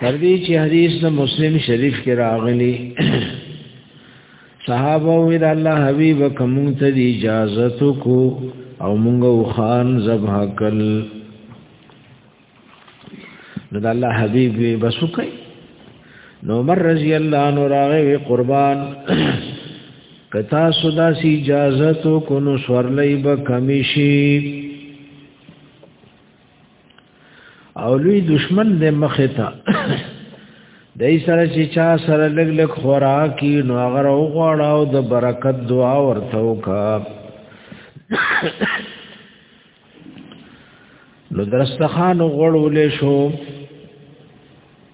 تر دې چې حدیث د مسلم شریف کې راغلی صحابه وی د الله حبیب کوم ته دی اجازه تو کو او مونږ خان ذبح کل نو د الله حبیب وی بس کوي نو عمر رضی الله عنه راغه وی قربان کتا سودا سی اجازه تو کو نو سورلای به کمیشی او لوی دشمن دې مخه تا دای سره چې چا سره لګ لګ خوراکي نو هغه وغواړه او د برکت دعا ورته وکا نو درستخان غړولې شو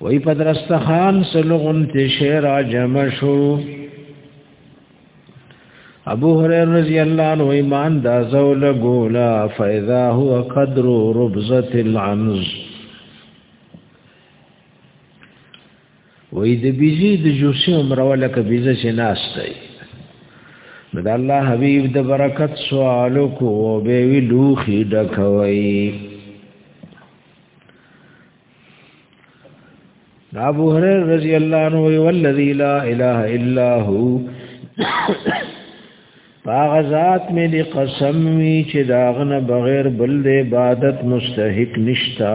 وی په درستخان سلغون ته شعر جمع شو ابو هريره رضی الله عنه ایمان دا زول ګولا فاذا هو قدر ربزه العنز وی د بيزي د جوسي عمر ولا ک بيزه شناس دی د الله حبيب د برکت سوالو کو به وی لوخي ډکوي دا ابو هريره رضی الله عنه وی والذي لا اله الا هو پاغه ذات مې دی قسم وی چې داغنه بغیر بل د عبادت مستحق نشتا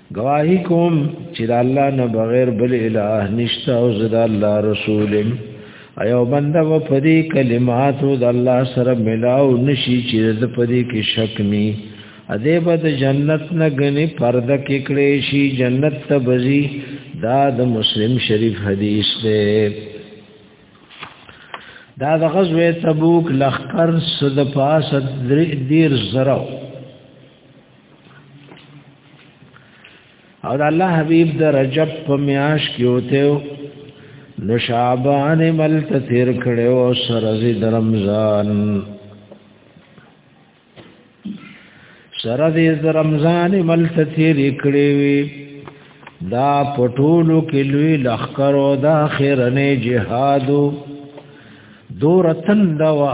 گواهی کوم چې د الله نه بغیر بل اله نشته او زه د الله رسول یم ایو بنده و پدی کلماتو د الله سره ملاو نشي چې د پدی کې شک ني اده بد جنت نه غني پرده کې کړي شي جنت ته بزي دا د مسلم شریف حدیث دی دا د غزوه تبوک لخر صد پاسد دیر زرو او د الله حبيب د رجب په میاش کې وته نو شعبان مل ته تیر کړي او سرزي د رمضان سرزي د رمضان مل ته تیر کړي وي دا پټولو کې لوی لخر او د اخرنه جهادو دورتن دوا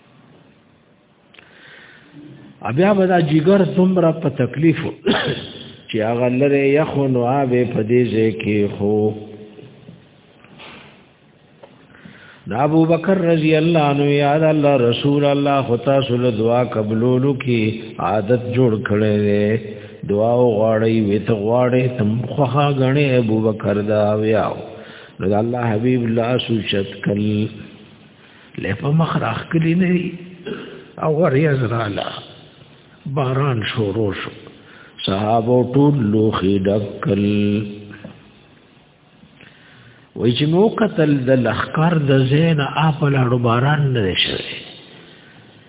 بیا به دا جګر څومره په تکلیف چې هغه لره یخو نو به په دې ځای کې خو دا ابو بکر رضی الله عنه یاد الله رسول الله خطا سول دعا قبولولو کې عادت جوړ کړي وي دعا غواړي وي ته غواړي تم خوخه غني ابو بکر دا ویاو نو الله حبیب الله سوچت کل له په مخ راخکلی نه وي او وریاز رااله باران شروع شو صحابه ټول لوخي ډکل وای چې مو قتل د لخر د زین اپل اړو باران نه شوی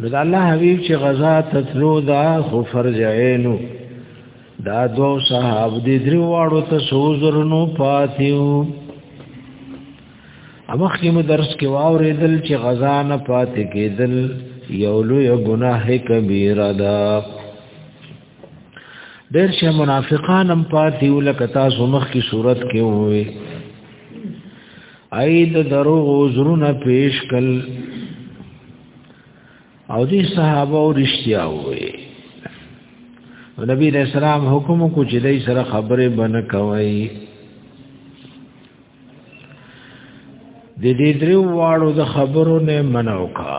نو دا الله حبیب چې غزا تتلو دا خو فرض عینو دا دو صحاب دې درو واړو ته سوزر نو پاتیو امخ کې مو درس کې واورېدل چې غزا نه پاتې کېدل یو لوی ګناه کبیره ده ډېر شه منافقان هم پاتې ولکتا سمخ کی صورت کې وې اید دروغ عذرونه پیش کل او دي صحابه او رښتیا وې نبی رسول الله حکم کو چې دای سره خبره بنه کوي د دې درو واړو د خبرو نه منو کا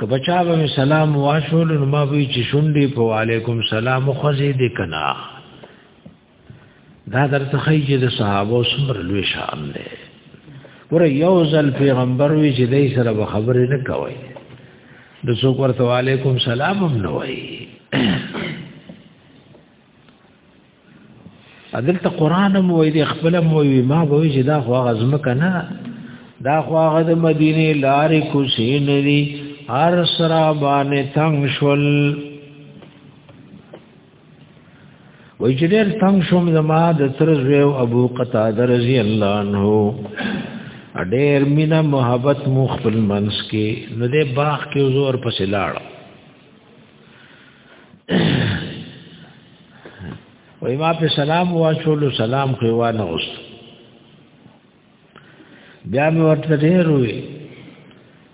که بچا به سلام واشول نو ما به چې شونډې په وعلیکم سلام خو زه دې کنا دا درته خی چې د صحابه سمر لوی شان دی ور یو ځل پیغمبر وی چې دای سره به خبرې نه کوي د څوک ورته وعلیکم سلام هم نه وایي دلته قران هم وای دی خپل هم وای ما به وی دا خو غزم کنه دا خو هغه د مدینه لارې کوسې نه دي هر سرا باندې تنگ شول وای چې ډېر تنگ شوم زما د تر زو ابو قتاده رضی الله عنه ډېر مینا محبت مو خپل منس کې نو دې باغ کې زور پسې لاړ وای ما په سلام واچول سلام خو وانه اوس بیا مې ورته ډېر وی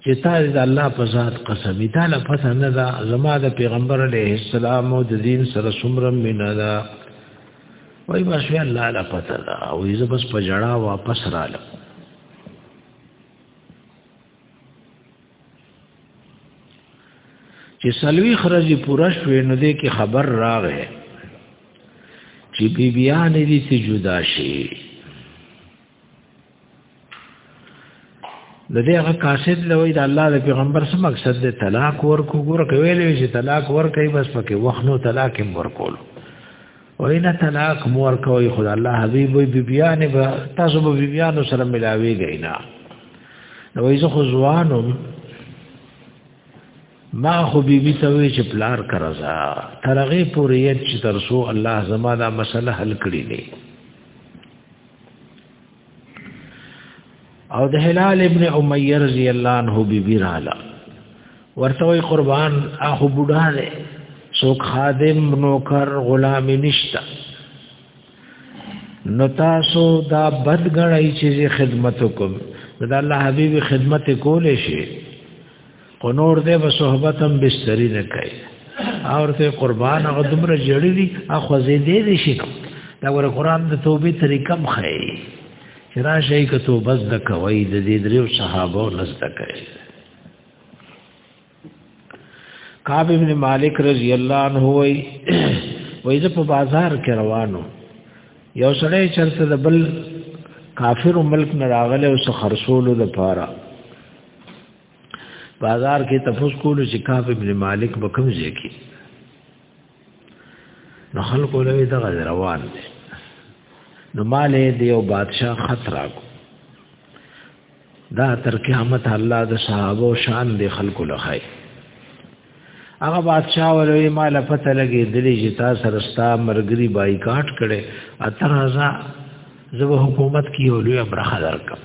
چې تا د الله په ذات قسم دا لا پته نه دا زما د پیغمبر علیه السلام او د دین سره څومره مینا دا وای ما شو الله لا پته دا او زه بس په جړه واپس رااله چې سلوي خرج پوره شوې نو دې کې خبر راغې چې بیبيان دې سي جدا شي د دې هغه کاسد لوي د الله د پیغمبر سم مقصد د طلاق ورکو ګور کوي لوي چې طلاق ورکړي بس پکې وخت نو طلاق هم ورکول وینا طلاق مور کوي خدای الله حبيب وي بيبيانه به تاسو به بيبيانو سره ملاوي غینا نو ایزه خو ځوانم ما خو بیبي ته وی چې پلار کرزا ترغه پوریت چې ترسو الله زما دا مسله حل کړی نه او د هلال ابن امیه رضی الله عنه بی بی رااله ورته وی قربان اخو بوډا دی څوک خادم نوکر غلام نشتا نو تاسو دا بد غړی چې خدمت وکم دا الله حبیب خدمت کولې شي خو نور دې به صحبت هم بستری نه کوي اور ته قربان هغه دومره جړی دي اخو زه دې دې شي دا ور قران د توبې طریقه مخې چې راشه کې توبه زده کوي د دې دریو صحابه لسته کوي کعب ابن مالک رضی الله عنه وای وای زه په بازار کې روانو یو سړی چرته د بل کافر ملک نه راغله او خرصولو د پاره بازار کې تفوس کولو چې کعب ابن مالک به کوم ځای کې نو خلکو له دغه روان دي نو مالې دی او بادشاہ خطر کو دا تر قیامت الله د صحابه شان دی خلکو لخی هغه بادشاہ ولوي مال پته لګي دلی چې تاسو سره ستا مرګري بایکاټ کړي اتر هزا زه حکومت کې ولوي برخه درکم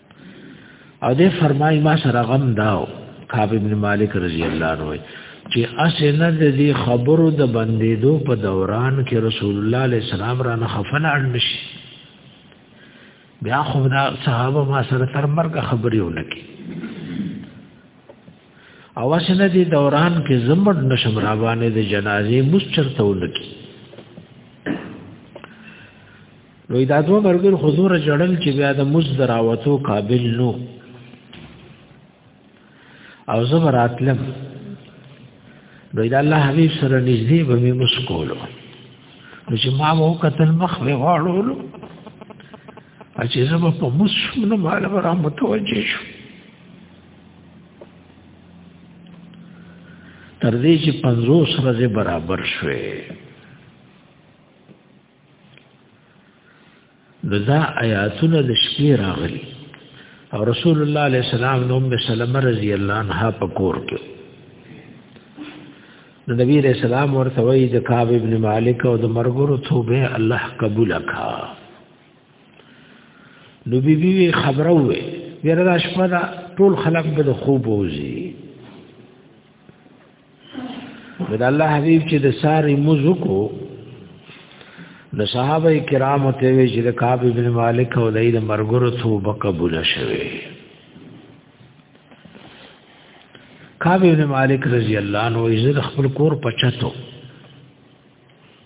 او دې فرمای ما سره غم داو کعب ابن مالک رضی الله عنه چې اسنه د دې خبرو د بندیدو په دوران کې رسول الله علیه السلام را نه خفن اړنشي بیا خو دا صحابه ما سره تر مرګ خبرې ونکي او اسنه دې دوران کې زمړ نشم را باندې د جنازې مسچرته ونکي نو دا دوه مرګر حضور جړل چې بیا د مزدراوتو قابل نو او زبراتلم نو دا الله حبیب سره نږدې به می مسکولو نو چې ما وو قتل مخ به واړولو چې زه په مسلم نه مال را متوجه شو تر دې چې 50 ورځې برابر شوه نو دا آیاتونه د شپې راغلي او رسول الله علیه السلام نو ام سلمہ رضی الله عنها په کور کې د نبی علیہ السلام ورته وی د کعب ابن مالک او د مرګورو توبه الله قبول کا نو بی بی خبره وې بیره د شپه دا ټول خلق به د خوب وځي د الله حبيب چې د ساري مزکو د صحابه کرامو ته وی چې د کعب ابن مالک او د مرګرو توبه قبول شوه کعب ابن مالک رضی الله عنه یې خپل کور پچتو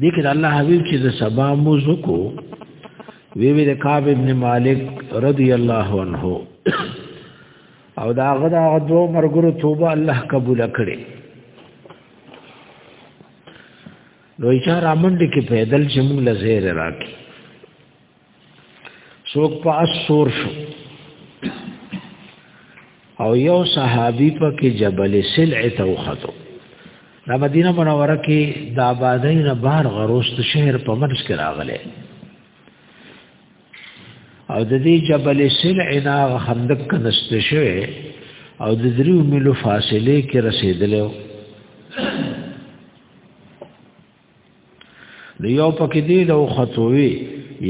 دې کې د الله حبيب چې د سبا موزو کو وی وی د کعب ابن مالک رضی الله عنه او دا غدا غدو مرګرو توبه الله قبول کړي نو اشاره منډه کې پیدل چې موږ لزیر راکې څوک په اسور شو او یو صحابي په کې جبل سلع ته وختو د مدینه منوره کې د آبادۍ نه بار غروست شهر په منځ کې راغله او د دې جبل سلع نه خندق کنست شوه او د دریو میلو فاصله کې رسیدلو نو یو پکې دی د خطوي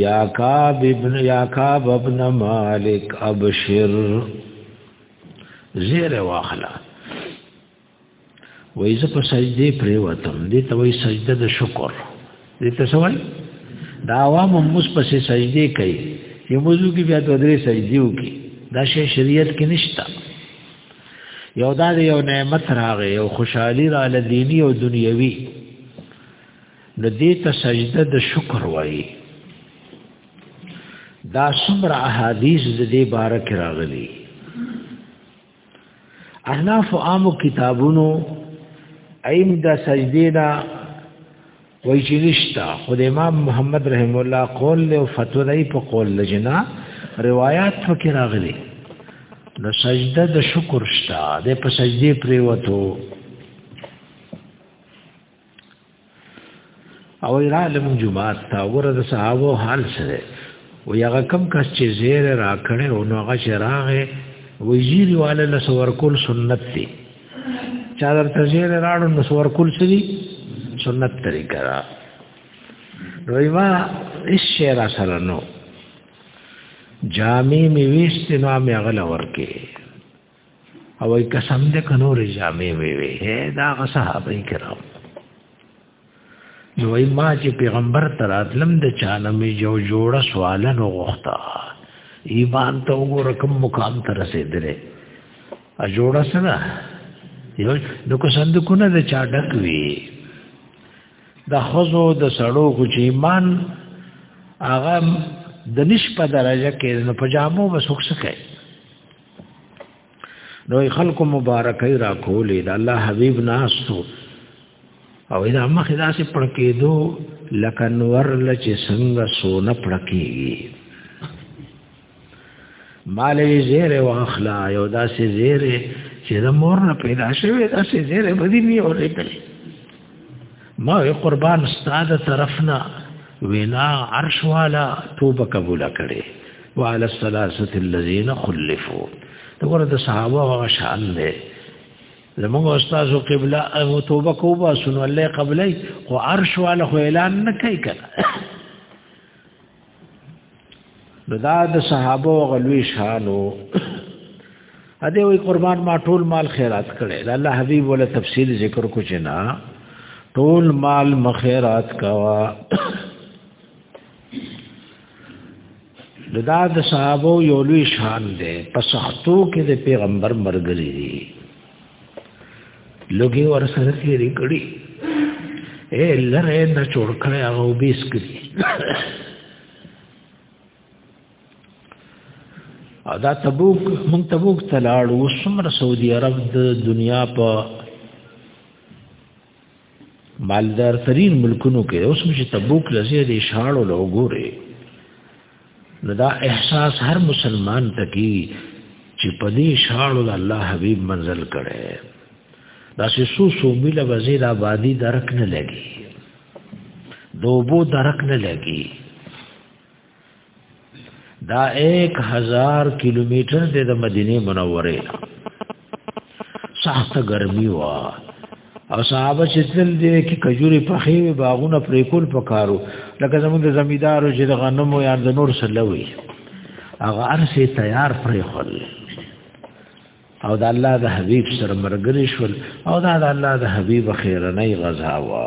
یا کعب ابن یا کعب ابن مالک ابشر زیر واخلا وای زه په سجده پرې وتم دې ته وای سجده د شکر دې ته سوای دا عوام مس په سجده کوي یموزو کې بیا د درې سجدیو کې دا شی شریعت کې نشته یو دا دی یو نعمت راغی یو خوشحالی را لدینی او دنیوی نو دې ته سجده د شکر وایي دا څومره احادیث د دې باره کې راغلي احناف عامو کتابونو ایم دا سجده دا وای چې نشتا خو د امام محمد رحم الله قول له او فتوا دی په قول لجنا روایت پکې راغلي نو سجده د شکر شتا د په سجدي پریوتو او را لم جمعات تا ور د صحابه حال سره و یغه کم کس چې زیر را کړي او نو هغه شراغه وزیر والا لسور کول سنت دی چا در تجیر راړو نو سور کول سری سنت طریقه را نو ما اس شعر سره نو جامع می ویست نو می غل ورکه او قسم دې کنور جامع می وی دا صحابه کرام نو ای ما چې پیغمبر تراتلم د چانه می جو جوړه سوال نو غوښتا ایمان ته وګوره کوم مقام ته رسیدره ا جوړه سره یو نو کو صندوقونه د چا ډک وی د خزو د سړو کو چې ایمان هغه د نش په درجه کې نو پجامو وسوک سکه نو خلکو مبارکۍ را کولې د الله حبيب ناستو او دا مخې داسې پړکېدو لکه نور لچې څنګه سونه پړکېږي مالې زیره واخلا یو داسې زیره چې د مور نه پیدا شوی داسې زیره بدی نه اورېدلې ما وی قربان استاد طرفنا وینا عرش والا توبه قبول کړي وعلى الثلاثه الذين خلفوا دا ګوره د صحابه هغه شان دی زموږ استاد او قبله او توبه کوبا سن الله قبلې او عرش والا خو اعلان نه کوي کړه نو دا د صحابه او غلوی شانو ا دې وی قربان ما ټول مال خیرات کړي د الله حبیب ولا تفصیل ذکر کو چنا ټول مال مخیرات کوا دا د صحابه یو لوی شان دی په سختو کې د پیغمبر مرګ لري لوګي ور سره تیری کړی اے لره د چورکړې هغه وبېس کړی او دا تبوک مونږ تبوک تلاړو سمر سعودي عرب د دنیا په مالدار ترین ملکونو کې اوس مې تبوک لزی د شاړو له وګوره نو دا احساس هر مسلمان ته کی چې په دې شاړو د الله حبیب منزل کړي دا چې سو سو مل وزیر آبادی درک نه لګي دوبو درک نه لګي دا 1000 کیلومتر د مدینه منوره سخت ګرمي وا او صحابه چې تل دې کې کجوري پخې وي باغونه پرې کول پکارو لکه زموږ د زمیدارو چې د غنمو یا د نور سلوي هغه ارسه تیار پرې خل او د الله د حبيب سره مرګري شول او دا د الله د حبيب خیرنۍ غزا وا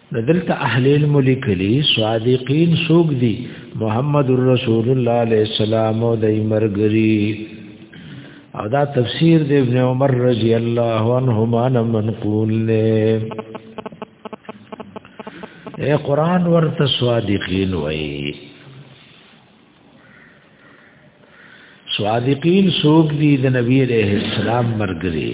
د دلته اهل علم لیکلي صادقین سوق دي محمد رسول الله علیه السلام او د مرګري او دا تفسیر د ابن عمر رضی الله عنهما منقول نه اے قران ورته صادقین وای صادقین سوق دي د نبی علیہ السلام مرګري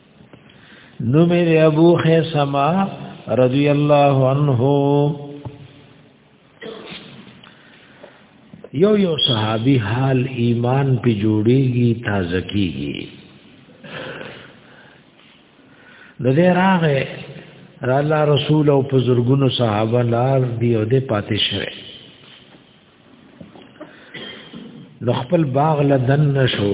نو میرے ابو خیسما رضی اللہ عنہ یو یو صحابی حال ایمان پی جوړیږي تازه کیږي د دې راغه را الله رسول او بزرګونو صحابه لار دی او دې پاتې شوه نو خپل باغ لدن نشو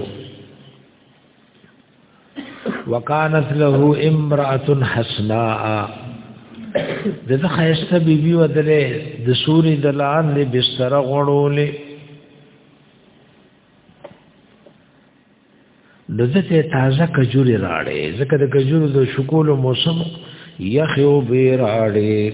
وکانت له امراه حسناء دغه خیسته بیبي ودلې د سوري د لاندې بستر غړولې دته تازه کجوري راړې ځکه د کجورو د شکول موسم یخ او به راړې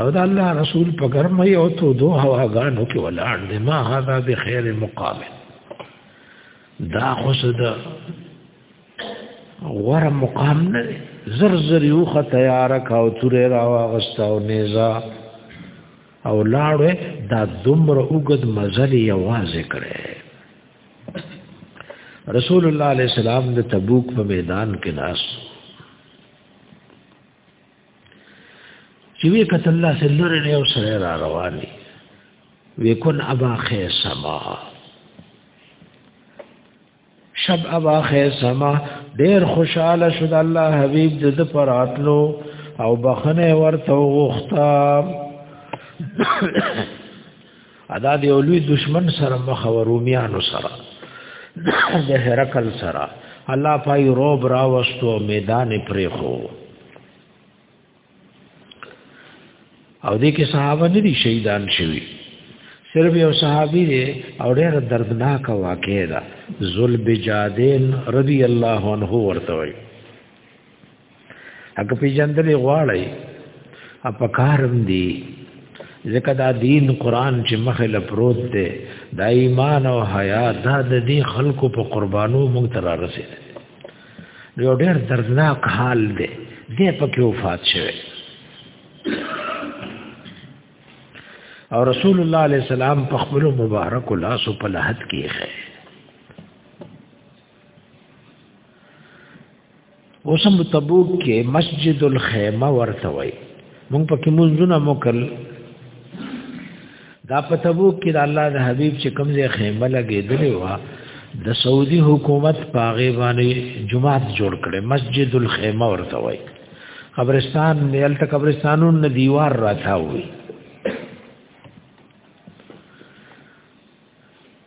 او دا الله رسول په ګرمه یو تو دو هواګانو کې ولاړ دی ما هذا بخیر مقام دا خوش ده غوره مقام نه دی زر زر یو خ تیار کا او تورې را واغستا او نيزا او لاړې دا دومره وګد مزل یوازې کړي رسول الله علیه السلام د تبوک په میدان کې ناس چې وی کتل الله سلور نه یو سره را روان دي وکون ابا خیسما شب ابا خیسما ډیر خوشاله شو د الله حبیب د پر اتلو او بخنه ورته وغوښتا ادا دی اولوی دشمن سره مخ او رومیانو سره د هرکل سره الله پای روب را وستو میدان پرې خو او دې کې صحابه نه دي شهیدان شوی صرف یو صحابي دی او ډېر دردناک واقع ده ذل بجادین رضی الله عنه ورته وایي اګه پیجندلې غواړی اپ کارم دی ځکه دا دین قران چې مخه لپروت دی دا ایمان او حیا دا د دې خلکو په قربانو مونږ تر رسید یو ډېر دردناک حال دی دې پکې وفات شوه او رسول الله علیه السلام په خپل مبارک لاس په لحد کې خیر اوسم تبوک کې مسجد الخیمه ورته وای مونږ پکې مونږونه موکل دا په تبوک کې د الله د حبیب چې کوم ځای خیمه لګېدلې و د سعودي حکومت پاغه باندې جمعات جوړ کړي مسجد الخیمه ورته وای قبرستان نه الته قبرستانو نه دیوار راځاوي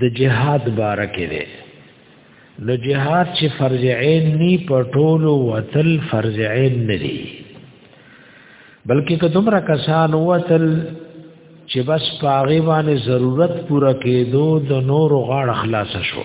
د جهاد بارکه دی نو جهاد چې فرض عین نی په ټولو وتل فرض عین نه دی بلکې که دومره کسان وتل چې بس پاغه باندې ضرورت پوره کېدو د نور غاړه خلاص شو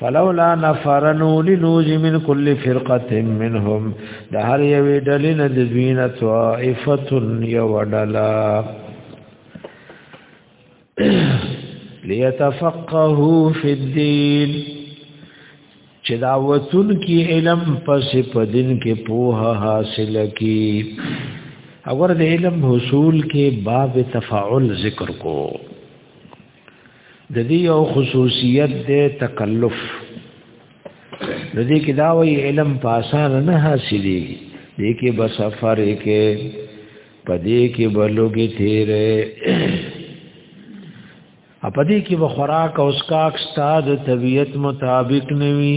فلولا نفرنو لنوز من كل فرقه منهم د هر یوې ډلې نه د دوین طائفه یو ډلا ليتفقهوا في الدين چې دا وتون کې علم پس په دین کې پوها حاصل کی اور د علم حصول کې باب تفاعل ذکر کو د دې یو خصوصیت دی تکلف د دې کې دا وی علم په آسان نه حاصلې دې کې به سفر کې په دې کې به لوګي تیرې په دې کې به خوراک او اسکاک ستاد طبیعت مطابق نوي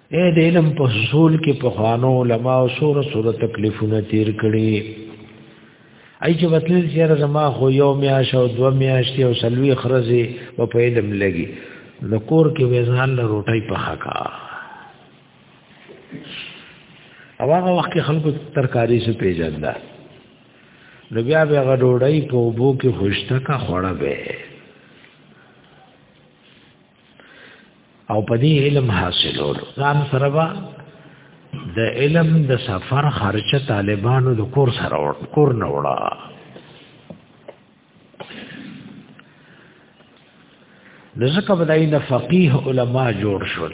اے د علم په حصول کې په خوانو علما او سور سور تکلیفونه تیر کړي ای چې وتل چې زما خو یو میا شو دو میا شته او سلوي خرزه او په علم لګي د کور کې وزن له روټي په حقا او هغه وخت کې خلکو ترکاری سو پیژنده نو بیا به هغه ډوډۍ په وبو کې خوشته کا خوړه به او په دې علم حاصلولو ځان سره با د علم د سفر خرچه طالبانو د کور سره ور کور نه وړه د زکه بدای نه فقيه علما جوړ شول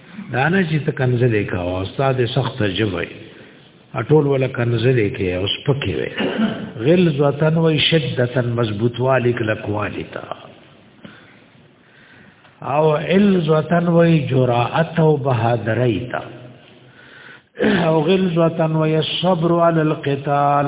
دا نه چې ته کنځلې کاوه استاد سخت جوړي اټول ولا کنځلې کې او سپکې وي غل ذاتن وي شدتن مضبوط والی کلکوالی تا او ال ذاتن وي جرأت او بهادرۍ تا او غل ذاتن وي صبر على القتال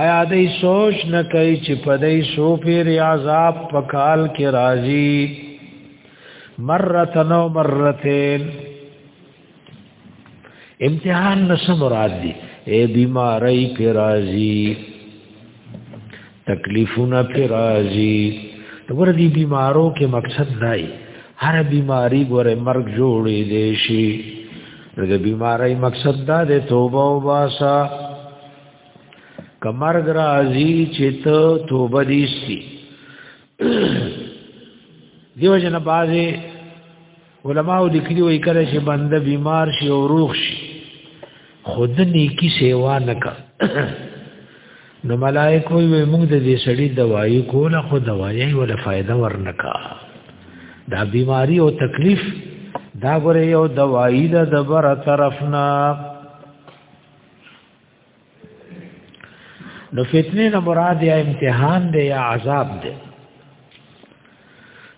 آیا دې سوچ نه کوي چې په دې سو پیر عذاب په کال کې راځي مرتن او مرتين امتحان نس مراد دي اے بیماری پی رازی تکلیفونه پر راځي دغه دې بیمارو کې مقصد دای هر بیماری ګوره مرګ جوړې دی شي د بیماری مقصد دا د توبه او باسا کمرګ راځي چې ته توبه دې سي دیو جن بازه علماء لیکلي وي کله چې بنده بیمار شي او روغ شي خود نیکی سیوا نکا نو ملائک وی وی موږ د دې سړي دوايي کوله خو دوايي ولا فائدہ ورنکا دا بیماری او تکلیف دا غره یو دوايي د دبر طرفنا نو فتنه نه مراد یا امتحان دی یا عذاب دی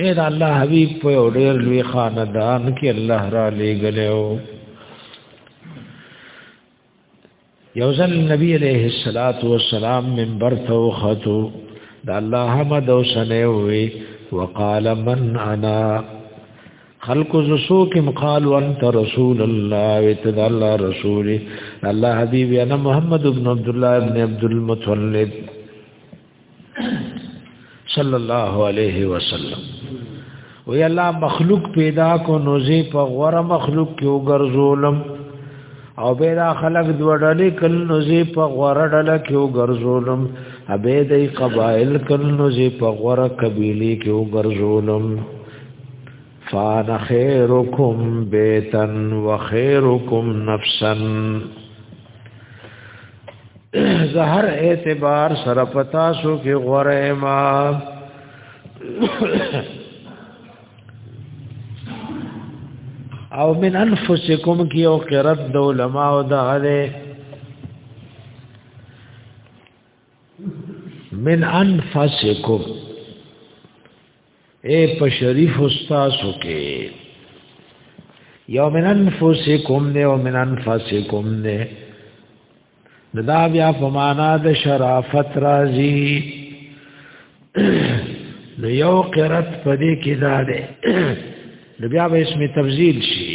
اے دا الله حبیب په یو ډیر لوی خاندان کې الله را لېګلو یو ځل نبی علیہ الصلات والسلام منبر ته وختو دا الله حمد او سنه وی وقال من انا خلق زسوکم قال وانت رسول الله وتد الله رسول الله حبیب انا محمد ابن عبد الله ابن عبد المطلب صلی الله علیه وسلم وی الله مخلوق پیدا کو نوزی په غوړه مخلوق کې وګرځولم او بیدا خلق دوړلې کل نوزی په غوړه ډله کې وګرځولم ابه دې قبایل کل نوزی په غوړه قبیله کې وګرځولم فان خیرکم بیتن وخیرکم نفسن زهر اعتبار سره پتا سو کې غره ما او من انفسکم کی او قرت د علماء او د غره من انفسکم اے په شریف استاسو کې یو من انفسکم نه او من انفسکم نه دا بیا په معنا د شرافت راځي نو یو قرت پدې کې دا ده نو بیا به اسم تفضیل شي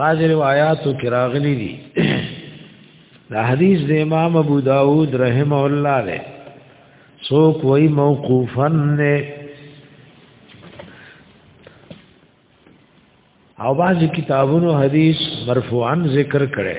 بعض روایاتو کې راغلي دي دا حدیث د امام ابو داود رحمه الله له سوک وای موقوفا نه او بعض کتابونو حدیث مرفوعا ذکر کړي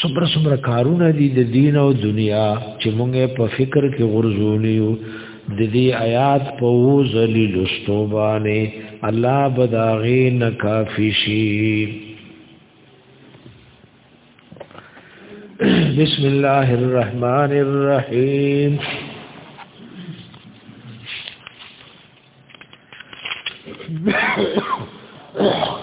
سمره سمره کارونه دي د دین او دنیا چې مونږه په فکر کې غرزولیو د دې آیات په وو ذلیل استوبانه الله بداغه نکافی شي بسم الله الرحمن الرحیم Oh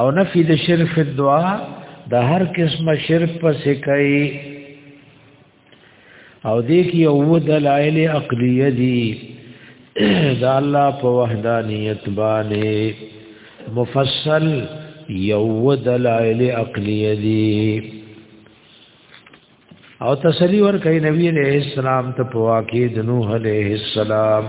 او نفی د شرک فی الدعاء د هر قسمه شرک پس کوي او دې کې یو دلایل عقلیه دي دا الله په وحدانیت باندې مفصل یو دلایل عقلیه دي او تسلی ور کوي نبی عليه السلام ته په واقع د نوح عليه السلام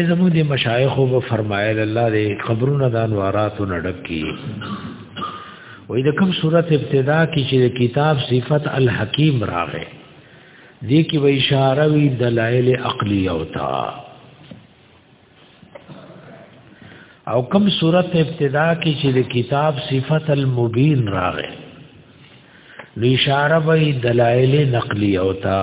ازمو دې مشایخ وو فرمایل الله دې قبرونه د انوارات نډک کی وې د کوم صورت ابتدا کې چې کتاب صفت الحکیم راغې دې کې به اشاره وی دلایل عقلی او تا او کوم صورت ابتدا کې چې د کتاب صفت المبین راغې نو اشاره به دلایل نقلی او تا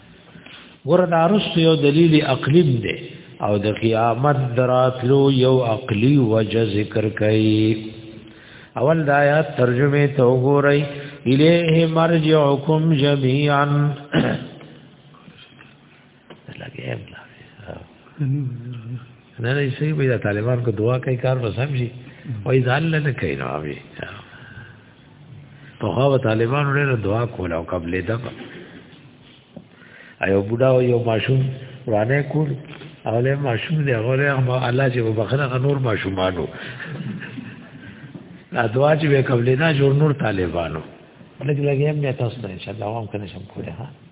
ګور دا رسو یو دلیل عقلی دی او د قیامت دراتلو یو عقلی وجه ذکر کړي اول دا یا ترجمه ته وګورئ الیه مرجعکم جميعا لګیم لا نه نه شي به طالبان کو دعا کوي کار وسم شي وای ځان نه کوي نو اوی په هغه طالبانو ډېر دعا کوله او قبلې ده ایو بوډا او یو ماشوم ورانه کول او له ماشوم دی هغه له الله چې وبخنه نور ماشومانو دا دعا چې به قبلې نه جوړ نور طالبانو لګ لګ یې مې تاسو ته ان شاء الله وام کنه شم کوله ها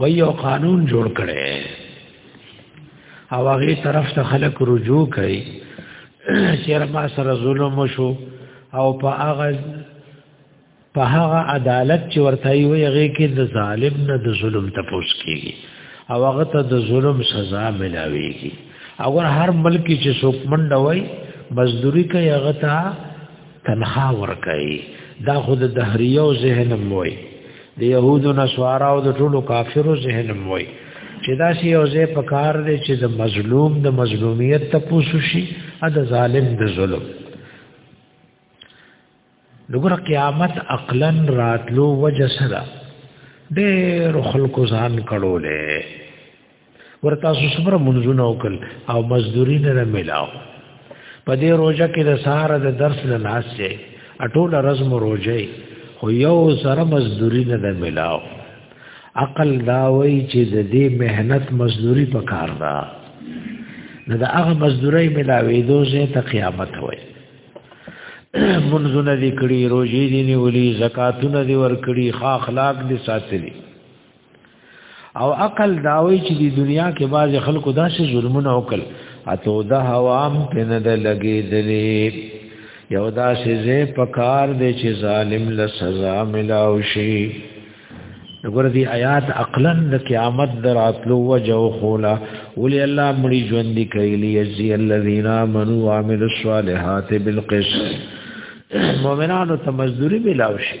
وای یو قانون جوړ کړي او هغه طرف ته خلک رجوع کوي چیر ما سره ظلم شو او په هغه په هغه عدالت چې ورته وي هغه کې د ظالم نه د ظلم تپوس کیږي او هغه ته د ظلم سزا ملاويږي اگر هر ملک چې څوک منډه وای مزدوري کوي هغه ته تنخوا ورکړي دا خود د دهریو ذهن موي د يهودو نسوارا او د ټولو کافرو ذهن موي چې دا شی او زه په کار دی چې د مظلوم د مظلومیت ته پوسو شي ا د ظالم د ظلم دغه قیامت عقلا راتلو وجسرا ډېر خلکو ځان کړولې ورته څومره منځونه وکړ او مزدوري نه ملاو په دې روزه کې د سهار د درس نه ناشې اټول رزم روزه خو یو سره مزدوري نه ملاو عقل دا وای چې د دې مهنت مزدوري په کار ده نه د هغه مزدوري ملاوي دوزه ته قیامت وای منځونه دې کړی روزي دې نیولې زکاتونه دې ور کړی خا اخلاق دې ساتلی او عقل داوي چې د دنیا کې باز خلکو داسې ظلمونه وکړ اته د هوام په نه د لګېدلې یو داسې زه پکار دې چې ظالم له سزا ملاو شي وګوره دې آیات عقلا د قیامت دراتلو وجو خولا ولي الله مړي ژوند کوي ليجزي الذين امنوا وعملوا الصالحات بالقسط مؤمنانو ته مزدوري ملاوي شي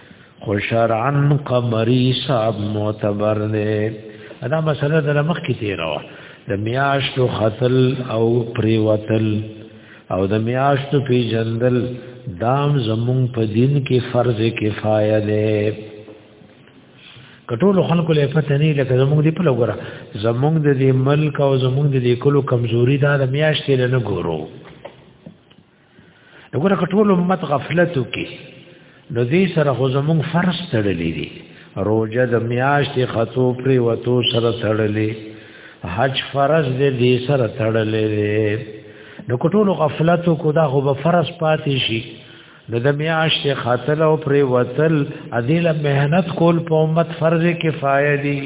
خو شرعا قمری صاحب معتبر دی دا مسله د مخ کې تیرا و د میاشتو خطل او پریوتل او د میاشتو پی جندل دام زمون په دین کې فرض کفایه دی کټول خلکو له پته نه لکه زمونږ دی په لګره زمونږ د دې ملک او زمونږ د دې کلو کمزوري دا د میاشتې نه ګورو وګوره ټول امت غفلت وکي نو دې سره خو زمون فرض تړلې دي روزه د میاشتې خطو پرې وتو سره تړلې حج فرض دې دې سره تړلې نو ټول غفلت کو دا خو به فرض پاتې شي نو د میاشتې خاتل او پرې وتل ادله مهنت کول په امت فرض کفایه دي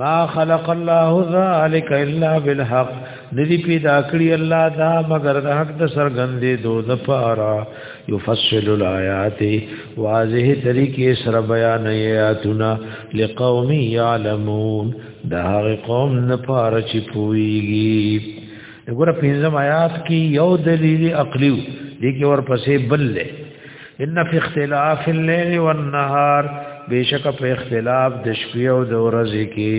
ما خلق الله ذلك الا بالحق ندی پیدا کړی الله دا مگر د حق د سرګندې دو د پارا یفصل الایات واضح طریقې سره بیان آیاتنا لقوم یعلمون دا هغه قوم نه پارا چې پويږي وګوره پنځم آیات کې یو دلیل عقلی دی کې ورپسې بل له ان فی اختلاف الليل والنهار بیشک په اختلاف د شپې او د ورځې کې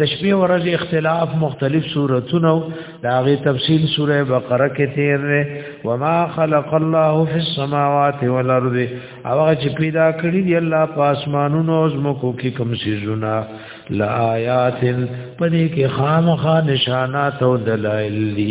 د شپې او ورځې اختلاف مختلف صورتونه دا غي تفصیل سوره بقره کې تیر دی وما خلق الله فی السماوات والارض او هغه چې پیدا کړی دی الله په اسمانونو او زمکو کې کوم سيزونه لآیات پدې کې خامخا نشانات او دلایل دي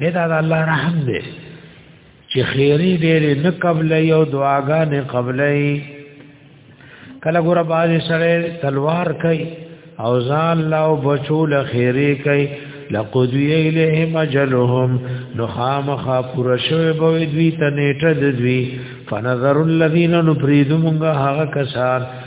دا د الله رحم دی چې خیری ډېر نه قبل یو دعاګا نه قبل کله ګور باز سره تلوار کوي او ځان لا او بچو له خیری کوي لقضی الیهم اجلهم نخام خا پر شوی بوی دوی ته نیټه د دوی فنظر الذین نفرید مونږه هغه کسان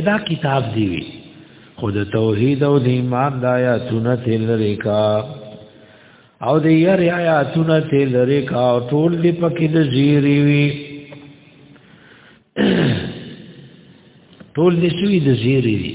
ادا کتاب دی وی خود توحید او د ایمان د آیاتونه تل ریکا او د یې آیاتونه تل ریکا ټول دې پکې د زیری وی ټول دې شوی د زیری وی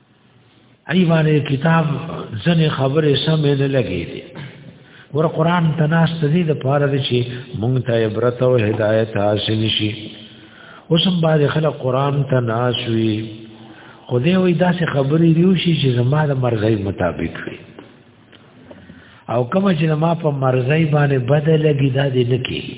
ای باندې کتاب ځنې خبرې سمې نه لګې دي ور قران تناس دې د پاره دي چې مونږ ته عبرت او هدایت حاصل شي اوس هم باندې خلک قران تناس وي خو دې وې داسې خبرې دی شي چې زما د مرغۍ مطابق وي او کوم چې ما په مرغۍ باندې بدلږي دا دې نه کیږي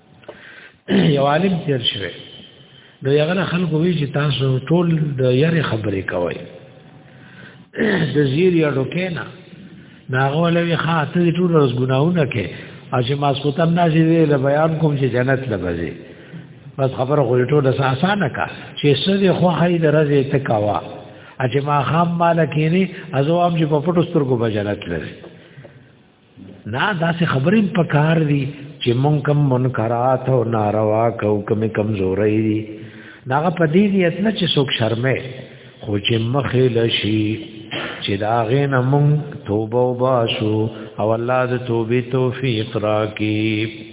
یو عالم تیر شوی نو یغه خلکو وی چې تاسو ټول د یاري خبرې کوي د زیر یا ډوکینا ناغه ولوي خاطر ټول روز ګناونه کوي او چې ماسکوتن ناشي دی له بیان کوم چې جنت لبځي بس خبره خو ټول د اسانه کا چې سړي خو هاي درځي تکوا اجه ما خام مالکینی ازوام چې په پټو سترګو بجنت لري نه دا څه خبرې په کار دي چې مونږ کم منکرات او ناروا کو کم کمزوري دي ناغه پدې دي اتنه چې څوک شرمې خو چې مخې لشي چې دا غینه مونږ توبه وباسو او الله دې توبې توفیق راکړي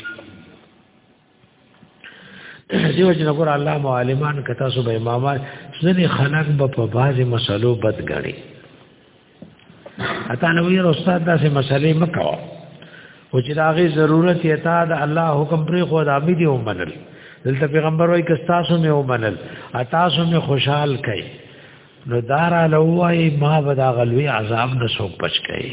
دیو جن ګور الله معلمان کتا سو به امامان ځنی خلق به په بازي مسلو بد غړي اته نو یې استاد داسې مسلې مکو او چې داغه ضرورت یې تا د الله حکم پر خو د امید یو منل دلته پیغمبر وای ک تاسو مې یو منل تاسو مې خوشحال کړي نو دارا لوای ما بدا غلوی عذاب نسو پچ کړي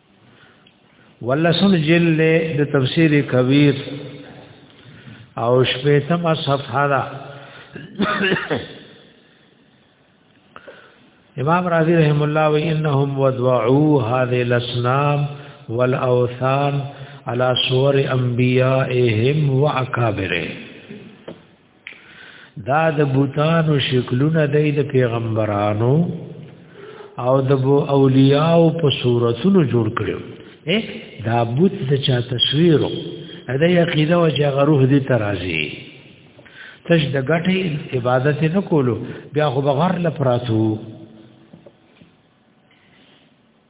ولسم جلد د تفسیر کبیر او شپیتم صفحه دا امام رازی رحم الله و انهم ودعوا هذه الاسنام والاوثان على صور انبيائهم واكابرهم دا د بوتانو شکلونه دی د پیغمبرانو او د اولیاء په صورتونو جوړ کړو اے دا بوت د چا تصویرو دا یقیده او چې غروه دي ترازی تش د غټي عبادت نه کولو بیا خو بغیر لپراتو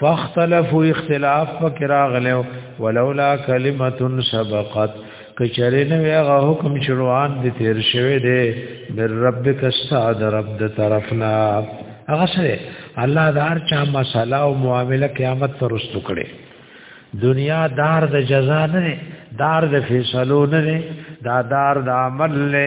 فاختلفوا اختلاف فکراغ له ولولا کلمه سبقت کچره نه هغه حکم شروعان دي تیر شوی دی بر رب کستاد رب د طرفنا هغه سره الله دار چا مساله او معامله قیامت پر رستو کړي دنیا دار د جزا نه دار د فیصلو نه دا دار د عمل نه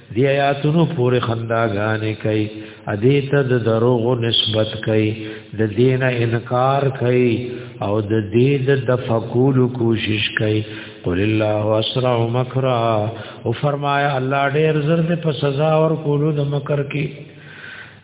دی آیاتونو پورې خنداګانې کوي ادي ته د دروغ نسبت کوي د دینه انکار کوي او د دې د تفکول کوشش کوي قل الله اسرع مکرا او فرمایا الله ډېر زر دې په سزا او کولو د مکر کې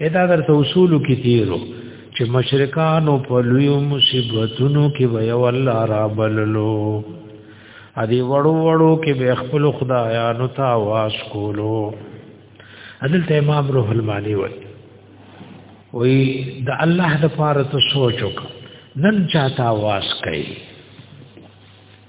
ادا درته اصول کې تیرو چې مشرکانو په لوی مصیبتونو کې وی والله را بللو ا دې وړو وړو کې به خپل خدایانو ته واس کولو عدل ته امام روح المانی وای وی د الله د فارت سوچو نن چاته واس کوي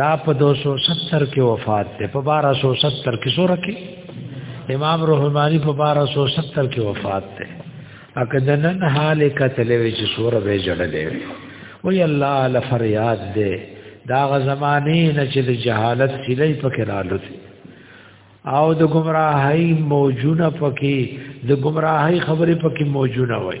دا په 270 کې وفات ده په 1270 کې سور کې امام رحمانی په 1270 کې وفات ده اګه د نن حال کتلې وی چې سور به جړلې وی وی الله ل فریاد ده دا غ زمانه نه چې د جهالت سلی پکې رالوت او د گمراهی موجونه پکې د گمراهی خبره پکې موجونه وای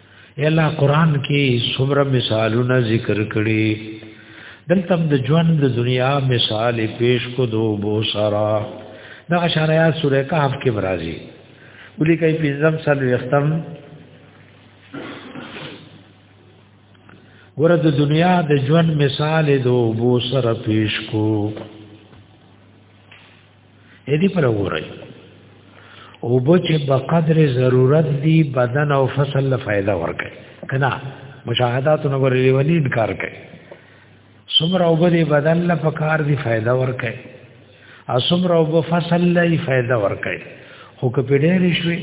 الله قران کې څومره مثالونه ذکر کړي دلته د ژوند د دنیا مثال پیش کو دو بو سرا دا اشاریا سورې کهف کې برازي ولي کوي پنځم سال وختم ګوره د دنیا د ژوند مثال دو بو سره پیش کو دې پر وګورئ او بچ په قدر ضرورت دی بدن او فصل له فائدہ ورکړي کنا مشاهدات نو ورې ولې انکار کوي سمرا او بده بدن له فکار دی فائدہ ورکړي او سمرا او فصل له فائدہ ورکړي خو که په ډېر شوي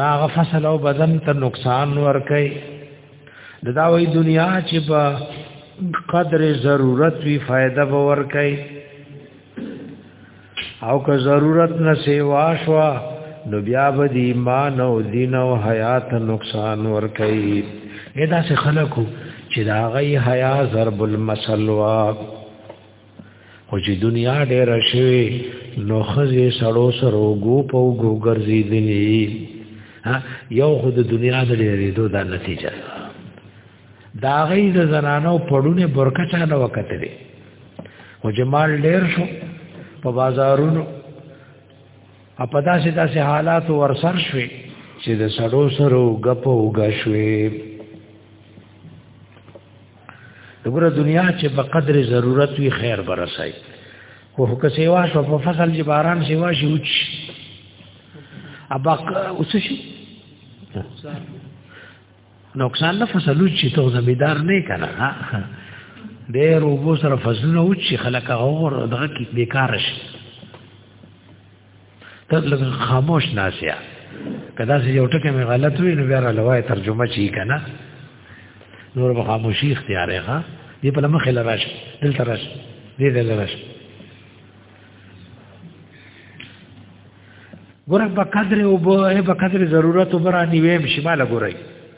دا غ فصل او بدن ته نقصان ورکړي د دا وی دنیا چې په قدر ضرورت وی فائدہ باور کوي او که ضرورت نه سیوا شو نو بیا به د ایمان او دین او حیات نقصان ور کوي ادا سے خلکو چې دا غي حیا ضرب المثل وا خو چې دنیا ډېره شوې نو خزه سړو سره وګو په وګو ګرځېدلې یو خو د دنیا د ډېرېدو دا نتیجه دا غي د زنانو پړونه برکه چانه وکټلې او جمال ډېر شو په بازارونو په داسې داسې حالات ورسر شوي چې د سړو سره غپو غشوي دغه دنیا چې په قدر ضرورت وی خیر برسای خو که سیوا شو په فصل چې باران سیوا شي وچ ابا اوس شي نقصان نه فصل وچ ته زمیدار نه کنه ها ډېر وبو سره فصلونه وچ خلک اور دغه کې بیکار شي ته لږ خاموش ناسیا کدا چې یو ټکی مې غلط وي نو بیا را لوای ترجمه چی کنه نور به خاموشي اختیارې ښا دې په لمخه لراش دلته راش دې دلته راش ګوره په قدر او په قدر ضرورت وبرانی ویم شماله ګورئ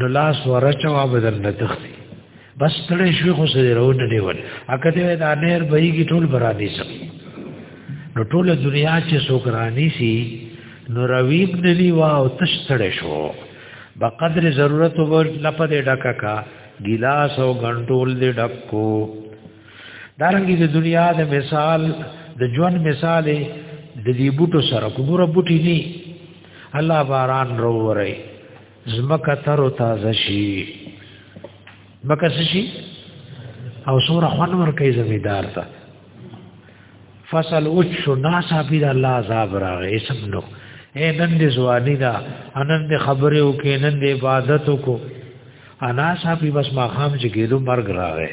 نو لاس ورچوا بدل نه تختی بس تړې شوی خو سره راوډ دی ول اکه دې دا نهر بهيږي ټول برا دي سم نو ټول دنیا چې سوکرانی سي نو رویب ندی وا او تش تړې شو بقدر ضرورت ور لپد ډکا کا ګلاس او غنټول دې ډکو دارنګي د دنیا د مثال د ژوند مثال د دې بوټو سره کومره بوټي نه الله باران رووري زمکه تر او تازه شي مکه شي او سوره خوان ور کوي زمیدار ته فصل اوچ شو ناسا پی دا الله عذاب راغې سم نو اے نن دې زوانی دا انن دې خبره او کې نن دې عبادت کو انا صاحب بس ما خام چې کېدو مرګ راغې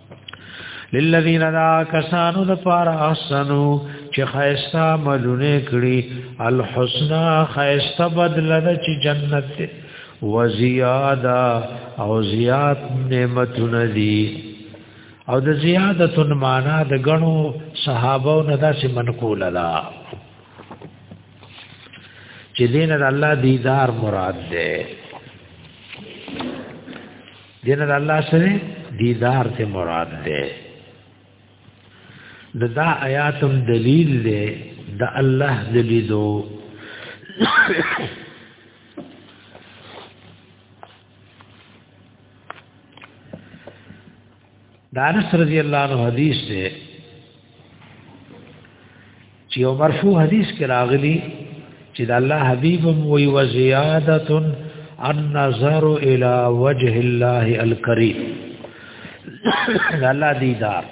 للذین دا کسانو د پار احسنو چې خیستا ملونه کړي الحسنا خیستا بدل د چې جنت ته وزیادا او زیات نعمتونه دي او د زیادتن معنا د غنو صحابه نه داسې منقول ده چې دین د الله دیدار مراد ده دین د الله سره دیدار ته مراد ده د دا آیاتم دلیل ده د الله د لیدو دا انس رضی الله عنه حدیث دی چې یو مرفوع حدیث کې راغلی چې د الله حبیب وی وزیادت النظر الى وجه الله الکریم الله دیدار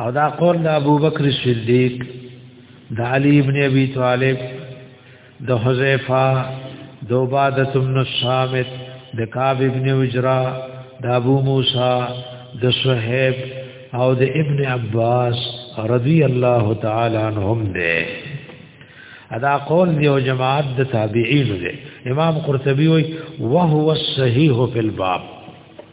او دا قول د ابو بکر صدیق د علی ابن ابي طالب د حذیفه د عبادت بن الصامت د کعب ابن وجرا د ابو موسی د صہیب او د ابن عباس رضی الله تعالی عنهم ده ادا قول دی او جماعت د تابعین ده امام قرطبی وی وهو الصحیح فی الباب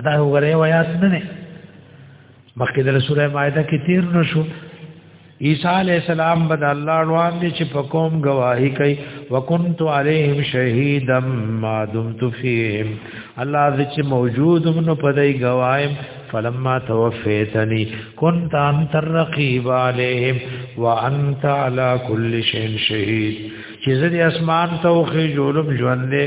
ادا وګوره و یاد نه نه مخکې د سوره مائده کې تیر نو شو عیسی علی السلام بد الله روان دي چې په کوم گواہی کوي وکنت علیهم شهیدا ما دمت فیهم الله دې چې موجود نو په دای گوایم فلما توفیتنی كنت انت الرقیب علیهم وانت علی كل شیء شهید چې زه د اسمان توخی جوړم ژوند دې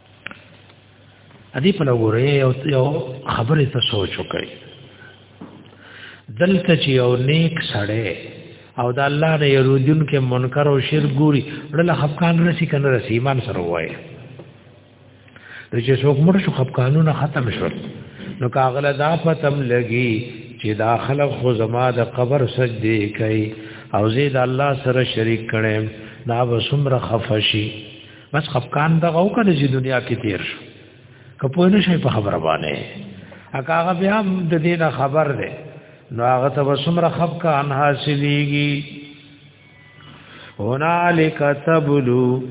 ادي په لوري یو یو خبره ته سوچ وکړي دلته چې یو نیک سړی او د الله نه يرودون کې منکر او شر ګوري ډل خفقان رسی کنه رسی ایمان سره وای د چې څوک مړ شو خفقانونه ختم شو نو کاغله دا پتم لګي چې داخله خو زما د قبر سجدي کوي او زید الله سره شریک کړي دا وسمره خفشي بس خفقان دغه او کنه چې دنیا کې تیر شو کپوه نه شي په خبره باندې اګه هغه بیا د دې نه خبر ده نو هغه ته وسمره خفقان حاصلېږي هنالک تبلو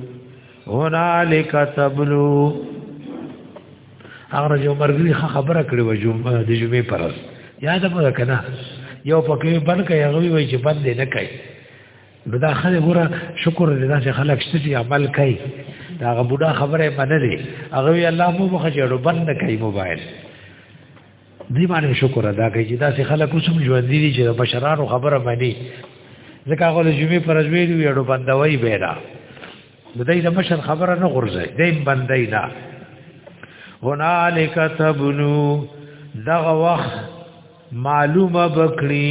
هنالک تبلو هغه جو مرګري خبره کړې و جمعه د جمعې پرز یاد پوه کنه یو پکې بند کوي هغه وی چې بند نه کوي نو دا خلک ګوره شکر دې دا چې خلک شته چې عمل کوي دا هغه بوډا خبره باندې دی هغه وی الله مو مخ جوړو بند کوي موبایل دې باندې شکر ادا کوي چې دا چې خلک اوسم ژوند دي چې بشرانو خبره مانی ځکه هغه له جمعې پر ځوی دی یو بندوي بیره د دې د مشر خبره نه غورځي دې بندای نه هنالک تبنو دغه وخت معلومه بکړي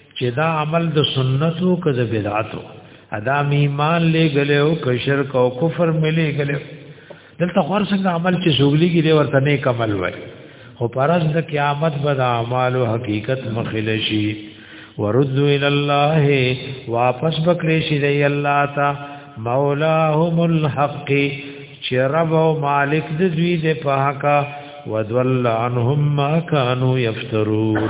چې دا عمل د سنتو که د بدعتو ادا ایمان لګلې او که شرک او کفر ملي ګلې دلته خور څنګه عمل چې سوګلي کې دی ورته نه کمل وای خو پرز د قیامت بد اعمال او حقیقت مخل شي ورد الى الله واپس بکړې شي دی الله تا مولاهم الحق چې رب او مالک د دوی د په حق ودول عنهم ما كانوا يفترون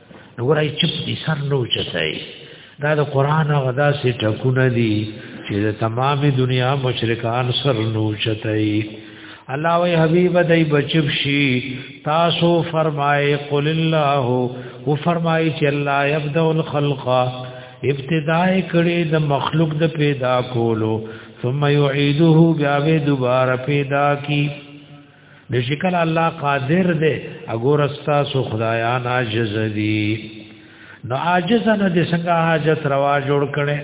وګورئ چپ دي سر نو چتای دا د قران غدا سي ټکونه دي چې د تمامه دنیا مشرکان سر نو چتای الله وی حبیب دای بچب شي تاسو فرمای قل الله او فرمای چې الله يبدأ الخلق ابتداء کړي د مخلوق د پیدا کولو ثم يعيده بیا به دوباره پیدا کی بشکل الله قادر دی اګور استا سو خدایان عاجز دي نو عاجز نه د څنګه حاجت روا جوړ کړي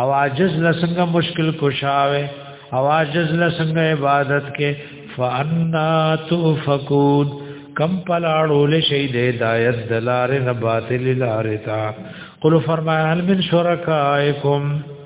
او عاجز له څنګه مشکل کوشاوي او عاجز له څنګه عبادت کې فانا تفقود کم پلاړو له شي د هدایت دلار نه باطل لارتا قل فرمایا هل من شرکائکم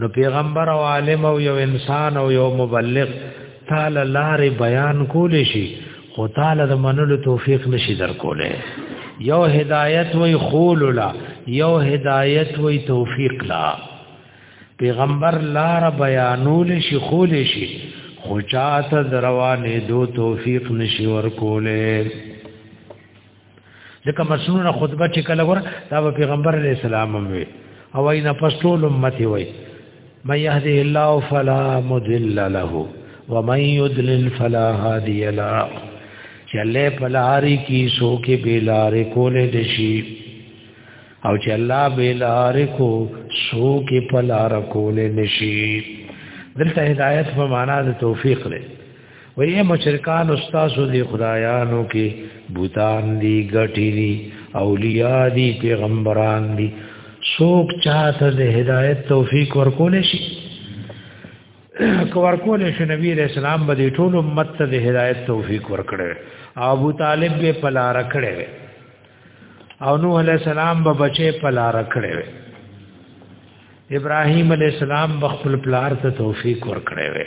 نو پیغمبر او عالم او یو انسان او یو مبلغ تعالی لارې بیان کول شي خو تعالی د منلو توفیق نشي درکوله یو هدایت وی خول لا یو هدایت وی توفیق لا پیغمبر لار بیانول شي خول شي خو چاته دروانه دو توفیق نشي ورکوله ځکه مسنونه خطبه چې کله ور دا به پیغمبر علی السلام هم وي او اي نه پس ټول امت وي من يهده الله فلا مضل له ومن يضلل فلا هادي له چله پلاری کی سو کې بیلار کولې دشي او چې الله بیلار کو سو کې پلار کولې نشي دلته هدایت په معنا د توفیق لري وې مشرکان استاد دې خدایانو کې بوتان دي غټي دي اولیاء دي پیغمبران دي څوک چاته د هدایت توفیق ورکول شي کو ورکول شي نبی رسول الله باندې ټول امت ته د هدایت توفیق ورکړي ابو طالب به پلا رکړي او نوح علیہ السلام به بچي پلا رکړي ابراهيم عليه السلام بخپل پلار ته توفيق ورکړي وي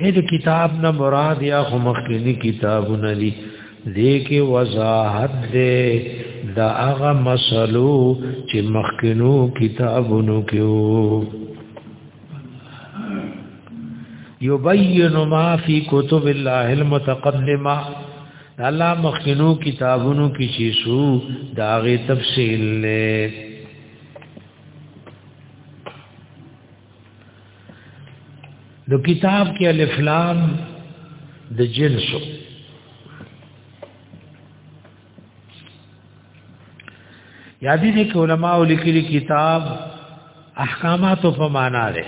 اې د کتاب نه مراد یا خو مخکینی کتابونه دي دې کې وضاحت ده دا هغه مسلو چې مخکینو کتابونو کې وو یبین ما فی کتب الله المتقدمه الله مخکینو کتابونو کې شي سو داغه تفصیل له نو کتاب کې الف لام د جنسو یادی دي کې علما لیکلي کتاب احکامات په معنا ده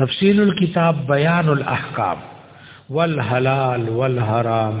تفصیل الكتاب بیان الاحکام والحلال والحرام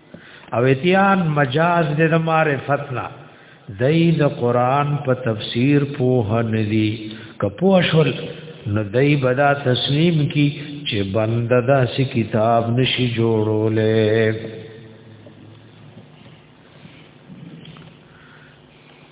او اتیان مجاز دې د معرفت نه دای د قران په تفسیر پوه نه دي کپو شول نو دای بدا تسلیم کی چې بنده دا سی کتاب نشي جوړولې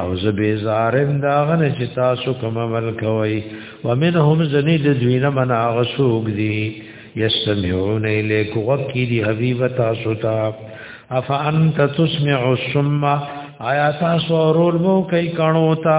او زه بیزارم داغنه چې تاسو کوم عمل کوئ ومنهم زنی د دوی نه من هغه څوک دي یسمعون الیک وکی دی حبیب تاسو ته افا انت تسمع السم آیا تاسو اورول مو کوي کانو ته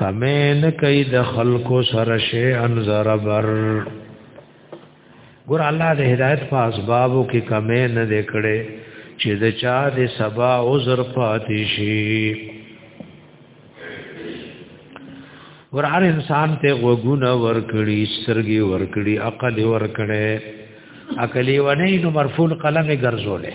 کمه نه کوي د خلکو سره شی ان زربر ګور الله د هدایت په اسبابو کې کمه نه دکړي چې د چا د سبا عذر پاتې شي ور هر انسان ته غوګونه ور کړی سرګي ور کړی عقل ور کړي عقلي ونه نو مرفوع قلم ګرځولې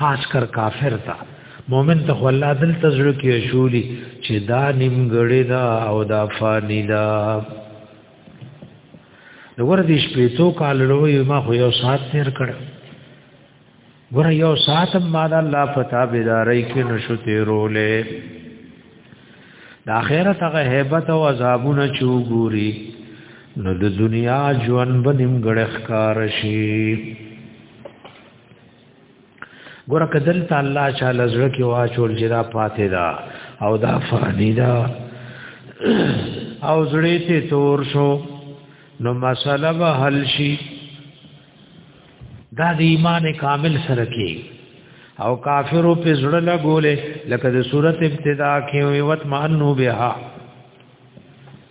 خاص کر کافر تا مؤمن ته الله دل تزړه کې شولي چې دا نیمګړی دا او دا فانی دا د ور دې شپې تو کال لوي ما خو یو سات تیر کړ ګور یو سات ما د الله پتا بيداري کې نشو تیرولې د اخرت هغه hebat او عذابونه چوغوري نو د دنیا ژوند بنیم ګړخ کار شي ګوره کدل ته الله چا لزړه کې واچول چې دا پاتې دا او دا فانی دا او زړه ته تور شو نو مسله به حل شي دا د ایمان کامل سره کې او کافرو په زړه لا ګولې لکه د صورت ابتدا کې وي وت مانو بها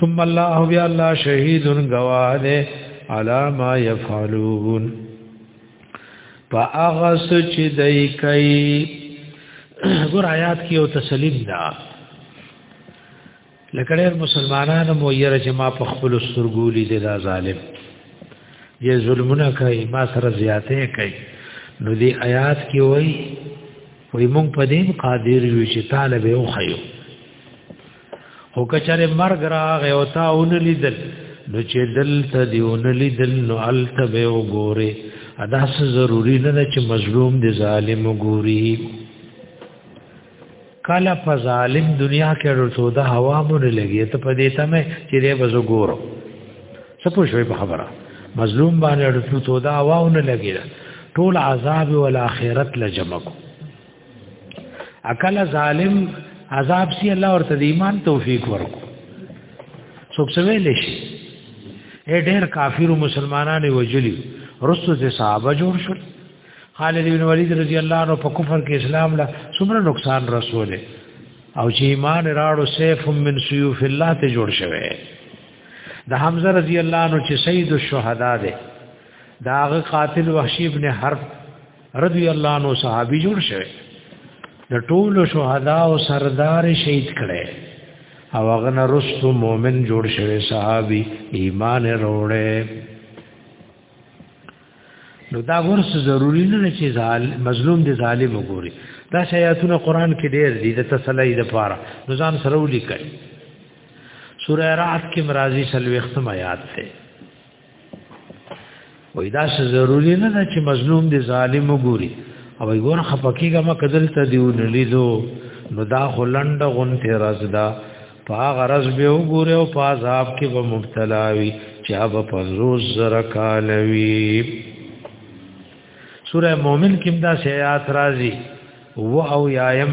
ثم الله بیا الله شهید گواه ده علا ما یفعلون پا اغس چی دی کئی ګور آیات کې او تسلیم دا لکه ډېر مسلمانانو مو یې چې ما په خپل سترګو لیدل دا ظالم یې ظلمونه کوي ما سره زیاتې کوي نو دې آیات کې وایي وای مونږ په دې قادر یو چې طالب یو خیو هو کچره مرګ راغې او تا اون لیدل نو چې دلته دی اون لیدل نو الته به وګوره ادا څه ضروری نه چې مظلوم دی ظالم وګوري کله په ظالم دنیا کې ورته دا هوا مونږ لګي ته په دې تمه چې دې وځو ګورو څه پوښوي په خبره مظلوم باندې ورته دا هوا ونه لګي ټول عذاب ول اخرت لجمع کو اکل ظالم عذاب سی الله ورته د ایمان توفیق ورکو څوک څه ویل شي اے ډېر کافر مسلمانانو وجلی رسو ته صحابه جوړ شو خالد بن ولید رضی الله عنه په کفر کې اسلام لا څومره نقصان رسوله او چې ایمان راړو سیف من سیوف الله ته جوړ شوه د حمزه رضی الله عنه چې سید الشهدا ده داغه قاتل وحشی ابن حرب رضی الله عنه صحابي جوړ شوی د ټولو شهدا او سردار شهید کړي او هغه نه رستو مؤمن جوړ شوی صحابي ایمان وروړي نو دا ورس ضروری نه چې ظال مظلوم دی ظالم وګوري دا شایاتونه قران کې ډېر دي د تسلی لپاره نو ځان سره ولیکئ سورہ رعد کې مرাজি سلوختم آیات ده وای دا څه ضروری نه ده چې مظلوم دی ظالم وګوري او وای ګور خپکیګه ما کدل ته دیو نلیدو نو دا خلند غنته رزدا پا غرض به وګوره او پا عذاب کې به مبتلا وي چې هغه پنځوس زره کال وي سوره مؤمن کې دا سیات راځي و او یایم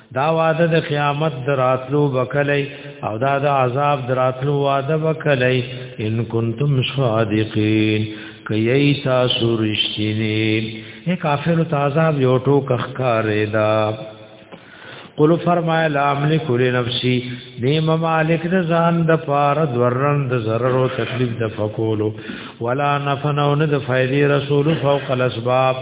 دا وعده د قیامت دراتلو وکلی او دا د عذاب دراتلو وعده وکلی ان کنتم صادقین کای تاسو رښتینی اے کافر ته عذاب یو ټوک ښکارې دا قل فرمایا لا املک لنفسی نیم مالک د ځان د پار دورن د zarar او تکلیف د فقولو ولا نفنون د فائدې رسول فوق الاسباب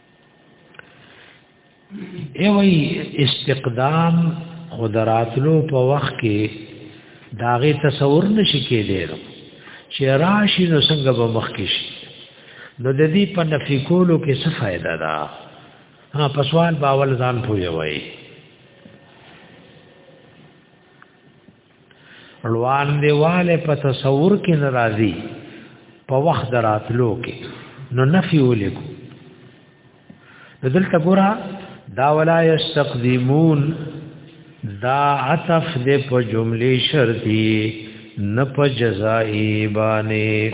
ای وای استقدام خدراتلو په وخت کې داغه تصور نشي کېدل چې راشي نو څنګه به مخ کې شي نو د دې په نفي کولو کې څه فائدہ ده ها په سوال باول ځان پوي وای روان دیواله په تصور کې ناراضي په وخت دراتلو کې نو نفي ولیکو دلته ګورا دا ولا یستقدمون دا عطف دې په جملې شرطي نه په جزائي باندې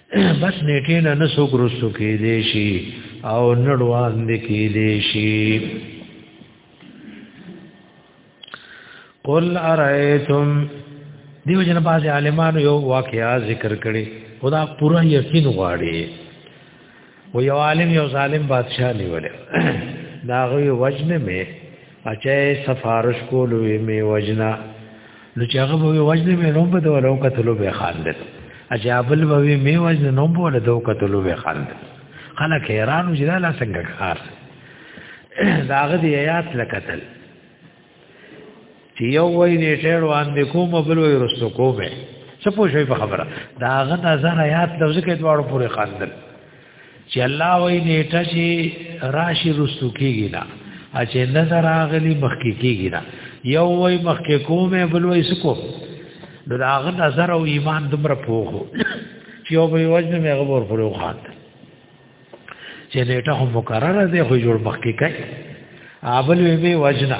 بس نیټه نه نسو ګرسو کې دی شي او نړوان دې کې دی شي قل ارایتم دیو جن باز عالمانو یو واقعیا ذکر کړي خدا پورا یقین غواړي و یو عالم یو ظالم بادشاہ نیولې دا غوي وجنه مې اچې سفارش کولو می وجنا نو چې هغه به وجنه می نوم په دولو کتلو به خاندل اجابل به می وجنه نوم په دولو کتلو به خاندل خلک حیران وجه لا څنګه کار داغه دی آیات لکتل چې یو وای نیټه روان دي کوم بل وای رسو کومه څه پوښي په خبره داغه نظر آیات لفظ کې دواړو پورې خاندل چې الله وای نیټه چې راشي رسو کیږي نه اچې نظر اغلی مخکې کیږي نه یو وای مخکې کومه بل وای سکو نو دا غ نظر او ایمان دمر پوغو چې یو به وجنه مې غبر پرو خان چې نیټه هم مقرره ده خو جوړ مخکې کوي اول وی وجنه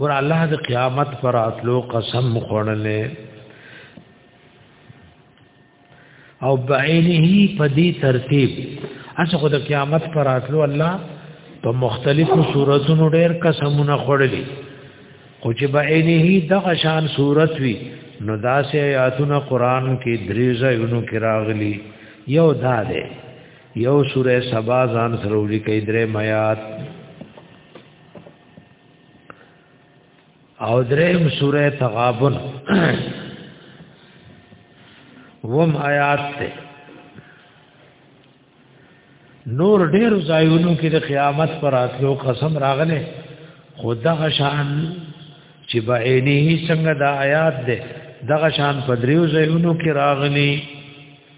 ور الله د قیامت پر اتلو قسم خوړلې او بعینه په دې ترتیب اسه خو د قیامت پر اتلو الله په مختلفو صورتونو ډېر قسمونه خوړلې خو چې بعینه د غشان صورت وی نو داسې آیاتونه قران کې درې ځایونو کې راغلي یو دا ده یو سوره سبا ځان سره ولیکې درې میات او دریم سوره تغابن وم آیات ته نور ډیر ځایونو کې د قیامت پر اتلو قسم راغله خدغه شان چې به عینه څنګه د آیات ده دغه شان په دریو ځایونو کې راغلي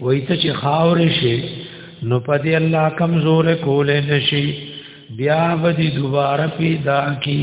وای ته چې خاور شي نو پدې الله کمزور کول نه شي بیا ودی دوباره پیدا کی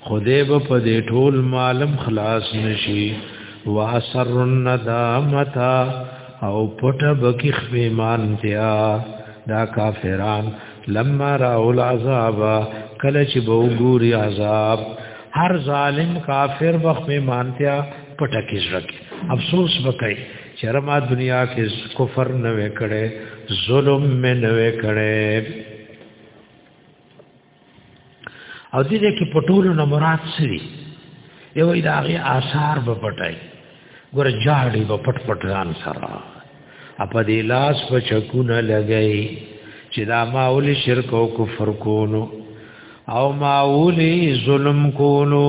خدای به په دې ټول مالم خلاص نشي واسر الندامتا او پټه بکی خپېمان تیا دا کافران لما راو العذاب کله چې به وګوري عذاب هر ظالم کافر به خپېمان تیا پټه کې ځکه افسوس وکړي چې رما دنیا کې کفر نه وکړي ظلم مې نه وکړي او دې دې کې پټولو نه مراد څه دي یو دا غي آثار به پټای ګور جاړي به پټ پټ ځان سره اپ دې لاس په چکونه لګي چې دا ماول شرک او کفر کولو او ماول ظلم کولو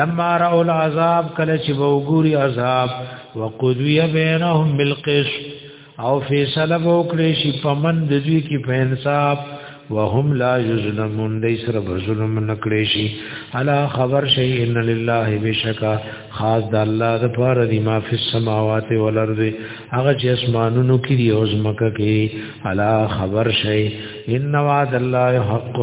لما راو العذاب کله چې وګوري عذاب وقضي بينهم بالقسط او فیصله وکړي شي پمن د دوی کې په انصاف وهم لا یظلمون دای سره ظلم نکړي شي الا خبر شي ان لله بشکا خاص د الله د پاره دی ما فی السماوات والارض هغه چې اسمانونو کې دی او زمکه کې الا خبر شي ان وعد الله حق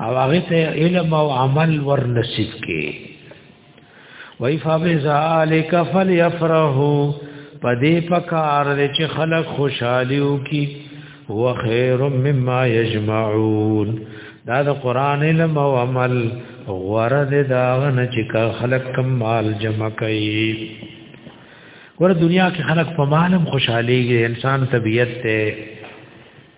او هغه ته علم او عمل ور نصیب کې وای فبذالک فلیفرحوا پدې پکار دې چې خلق خوشحالي وکي هو خیر مما یجمعون دا د قران علم او عمل غوړه دې دا نه چې خلق کم مال جمع کوي ور دنیا کې خلق په مالم خوشحاليږي انسان طبيعت ته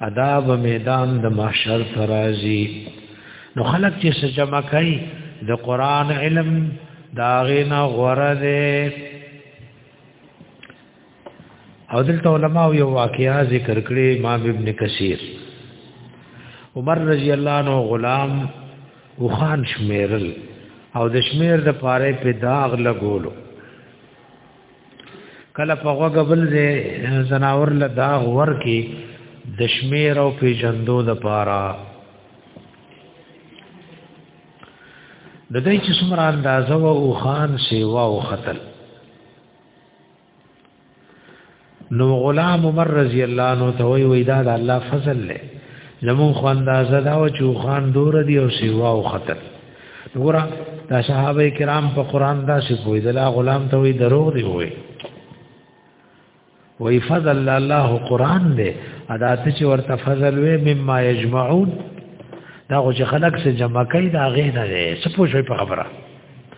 ادا به میدان د محشر ترازی نو خلق چې سجما کوي د قران علم داغه نه غوړه ده او دلته علما یو واقعیا ذکر کړي امام ابن کثیر عمر رضی الله عنه غلام وخان شمیرل او د شمیر د پاره په داغ لګولو کله په غوګه بل ځای زناور له داغ ورکی د شمیر او پیجندو د پاره د دې چې څومره اندازه و او خان سیوا او خطر نو غلام عمر رضی الله عنه ته وی وی دا د الله فضل له زمون خو اندازه دا و چې خان دور دی او سیوا او خطر وګوره دا صحابه کرام په قران دا څه کوی دا غلام ته وی دروغ دی وی وی فضل الله قران دی ادا ته چې ورته فضل وی مما یجمعون دا خو چې خلق سره جمع کوي دا غینه دی څه پوښوي په خبره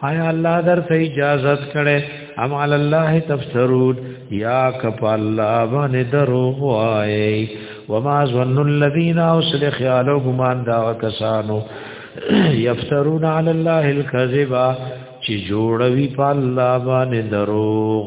آیا الله در ته اجازه کړي ام علی الله تفسرون یا کپ الله باندې درو وای وما ظن الذين اوسل خیالو ګمان دا کسانو یفترون علی الله الكذبا چې جوړوي په الله باندې دروغ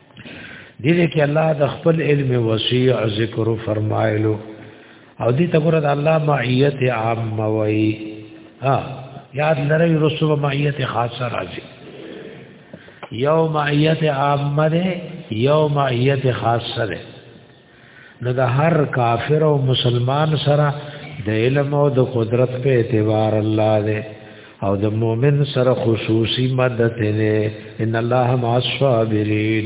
دې کې الله د خپل علم وسیع ذکر فرمایلو او دې تګور د الله معیت عام وای ها یاد لرئ رسوب معیت خاصه راځي یو معیت عام ده یو معیت خاصه ده نو د هر کافر او مسلمان سره د علم او د قدرت په اعتبار الله دی او د مؤمن سره خصوصي مدد دی ان الله مع الصابرین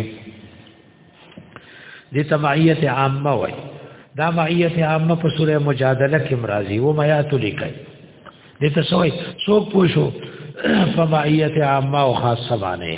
دې تمعیت عامه وای دا معیت عامه په سوره مجادله کې مرাজি و میات لیکي دې ته سوې څوک پوښو په معیت عامه او خاصه باندې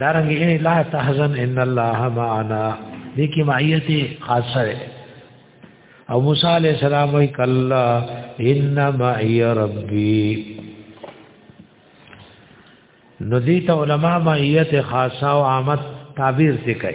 دارنګ اے لا تحزن ان الله معنا دې کې معیت خاصه ده او موسی علیہ السلام وی کلا ان معی ربی نو دې ته علما معیت خاصه او عامت تعبیر ذکر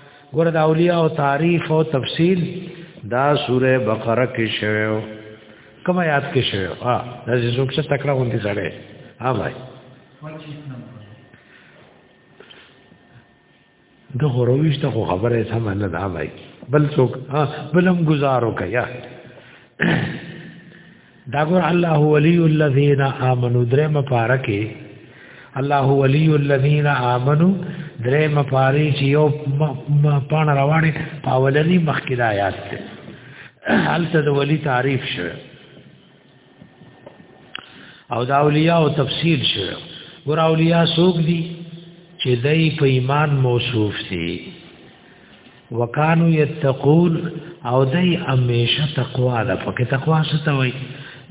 ګور د اولیاء او تاریخ او تفصیل دا سوره بقره کې شویو کوم یاد کې شویو ها د زوک څخه تکړه غونډي سره ها بھائی د غرویش ته خبره سم نه دا بھائی بل څوک ها بلم گزارو کیا دا ګور الله ولي الذين امنوا درې مبارکه الله ولي الذين امنوا درې مپاري چې یو پان روانه پاولني مخکې آیات ده هلته د ولي تعریف شوه او دا اولیاء او تفصیل شوه ګور اولیاء څوک دي چې دای په ایمان موصوف دي وکانو یتقون او دای امیشه تقوا ده پکې تقوا څه ته وای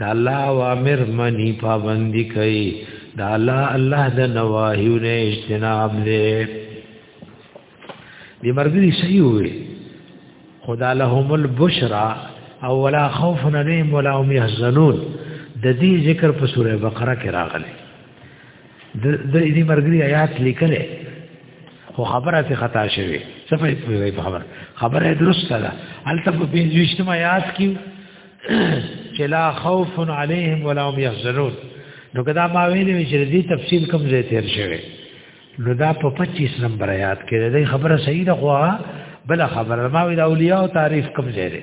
د الله اوامر منی پابندی کوي د الله الله د نواهیو نه اجتناب دی د مرګري صحیح وي خدا لهم البشرا او ولا خوف عليهم ولا هم يحزنون د دې ذکر په سوره بقره کې راغلی د دې مرګري آیات لیکلې خو خبره ته خطا شوه څه په خبر خبره درسته ده البته په پنځوشتم آیات کې چې لا خوف علیهم ولا هم يحزنون نو کدا ما ویلې چې دې تفصیل کوم ځای تیر شوی نو دا په 25 نمبر آیات کې دې خبره صحیح ده خو بل خبره ما ویل اولیاء تعریف کوم ځای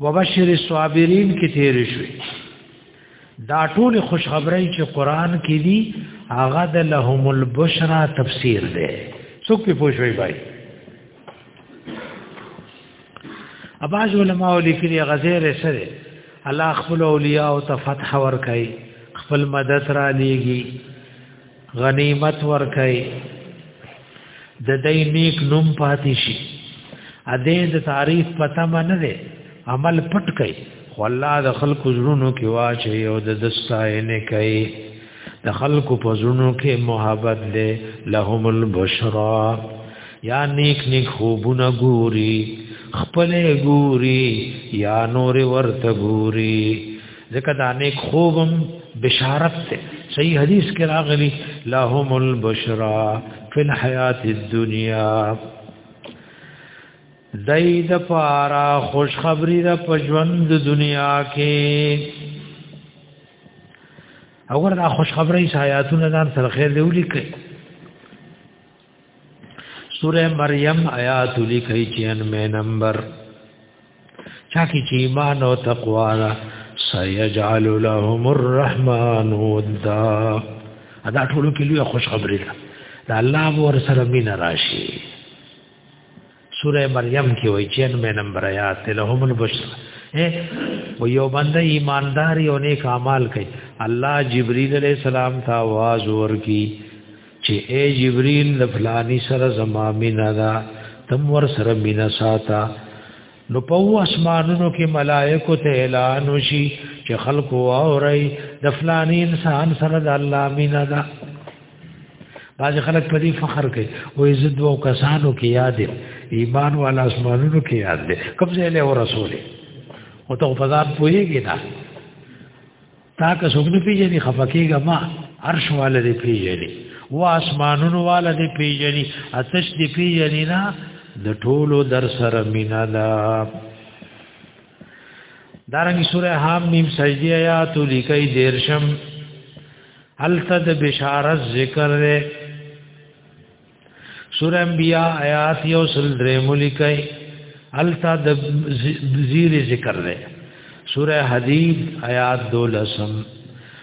وبشر الصابرین کې تیر شوی دا ټول خوشخبری چې قران کې دي هغه د لهم البشرا تفسیر دی څوک په پوښوي بای اباز علماء لیکلي غزیر سره الله خپل اولیاء او ته فتح ور کوي خپل مدد را لېږي غنیمت ورکای د دې نیک نوم پاتې شي ا دې د تعریف پته منه ده عمل پټ کړي خو الله د خلکو زړونو کې واچي او د دستاینه کوي د خلکو په زړونو کې محبت ده لهم البشرا یا نیک نیک خوبونه ګوري خپل ګوري یا نور ورته ګوري ځکه دا نیک خوبم بشارت ته صحیح حدیث کې راغلی لهم البشرا فی الحیات الدنیا دای د پارا خوشخبری را پجوند دنیا کې اور دا خوشخبری سایاتونه ځان سره خیر دی ولیکي سوره مریم آیات لیکي چې ان مې نمبر چا کې چې ایمان او تقوا را سيجعل لهم الرحمن ودا ادا ټولو کې لوی خوشخبری ده دا الله ور سره مين راشي سوره مریم کې وایي چې ان مې نمبر آیات لهم البشر او یو بنده ایماندار او نیک اعمال کوي الله جبرئیل علیہ السلام ته आवाज ورکی چې اے جبرئیل د فلانی سره زما مینا دا تم ور سره مینا ساته نو په اسمانونو کې ملائکه ته اعلان وشي چې خلق واوري د فلانی انسان سره د الله مینا دا بعض خلک په دې فخر کوي او عزت وو کسانو کې یاد دی ایمان والا اسمانونو کې یاد دی کوم ځای له رسول او ته په ځان پوهیږي نه تا که څوک نه پیژني خفقېږه ما عرش والا دې پیژني و اسمانونو والا دې پیژني اتش دې پیژني نه د ټولو در سره مینا ده دارنګي سوره حم میم سجدی آیات لیکي دیرشم التد بشارت ذکر ده سوره انبیاء آیات یو سل درې ملکي التد زیر ذکر ده سوره حدید آیات دولسم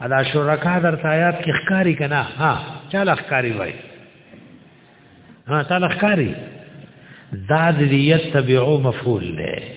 ادا شرکا در آیات کې ښکاری کنا ها چاله ښکاری وای ها چاله ښکاری دا د یتبعو مفعول دی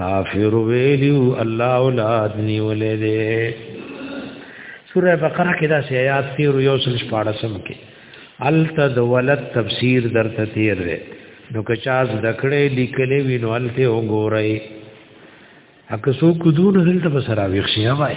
کافر ویلو الله اولاد نیولې دې سوره بقره کې دا سه آیات تیر یو سل شپاړسم کې الت د ولد تفسیر درته تیر دی نو کچاز دکړې لیکلې وینو الته وګورئ اکه سو کو دون دلته بسرا ویښیا وای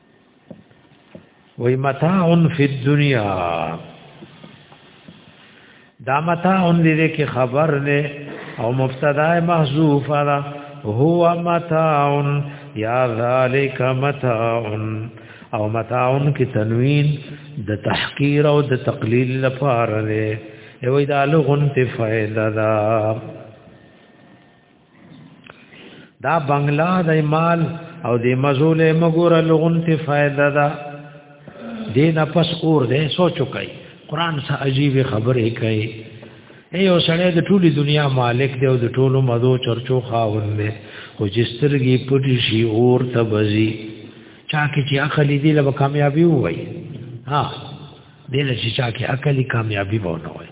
وی متاع فی الدنیا دا متاع دې کې خبر نه او مبتدا محذوف را هو متاع یا ذالک متاع او متاع کې تنوین د تحقیر او د تقلیل لپاره نه وی دا لغون ته فائدہ ده دا بنگلا د مال او د مزول مګور لغون ته فائدہ ده دین پس اور دې سوچو کوي قران سره عجیب خبرې کوي ایو سړی د ټولي دنیا مالک دی او د ټولو مزو چرچو خاوند دی خو جسترګي پټي شي اور ته بزي چا کې چې اخلي دی له کامیابی وای ها دې له چې چا کې عقلي کامیابی به نه وي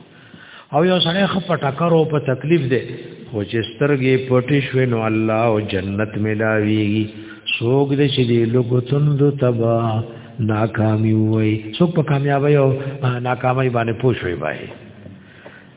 او یو سره خپ ټکرو په تکلیف دی خو چې سترګې پټې شوې نو الله او جنت ملاويږي څوک دې چې دې لوګتوند تبا ناکامی وای څوک په کامیابی او ناکامۍ باندې پوښوي وای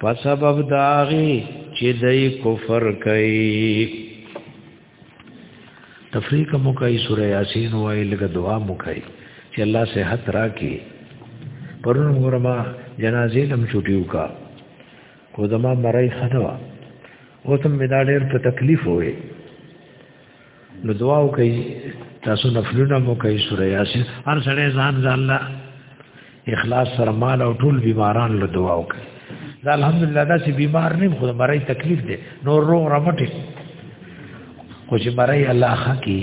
په سبب داغي چې دای کفر کوي تفریق مو کوي سورہ یاسین وای لګ دعا مو کوي چې الله صحت راکړي پرون مورما جنازې لم چټیو کا کو زما مړی خنوا اوس مې دا ډېر په تکلیف وې نو دعا وکړئ تاسو نفلونه مو کوي سورې یاسین هر سړی ځان ځان لا اخلاص سره مال او ټول بیماران له دعا وکړي دا الحمدلله دا چې بیمار نه خو مرای تکلیف دی نو رو رمټي خو چې مرای الله حقي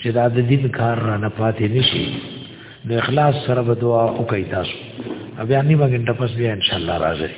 چې دا د دین کار را نه پاتې نشي د اخلاص سره به دعا وکړئ تاسو بیا نیمه ګنټه پس بیا ان شاء الله راځي